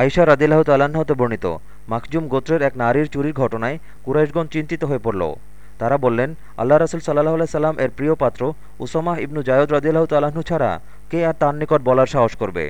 আয়সা রাদিল্লাহ তালাহতে হতে বর্ণিত মাকজুম গোত্রের এক নারীর চুরির ঘটনায় কুরাইশগঞ্জ চিন্তিত হয়ে পড়ল। তারা বললেন, আল্লাহ রাসুল সাল্লাহ সাল্লাম এর প্রিয় পাত্র উসামাহ ইবনু জায়দ রদিল্লাহ তালাহনু ছাড়া কে আর তার নিকট বলার সাহস করবে?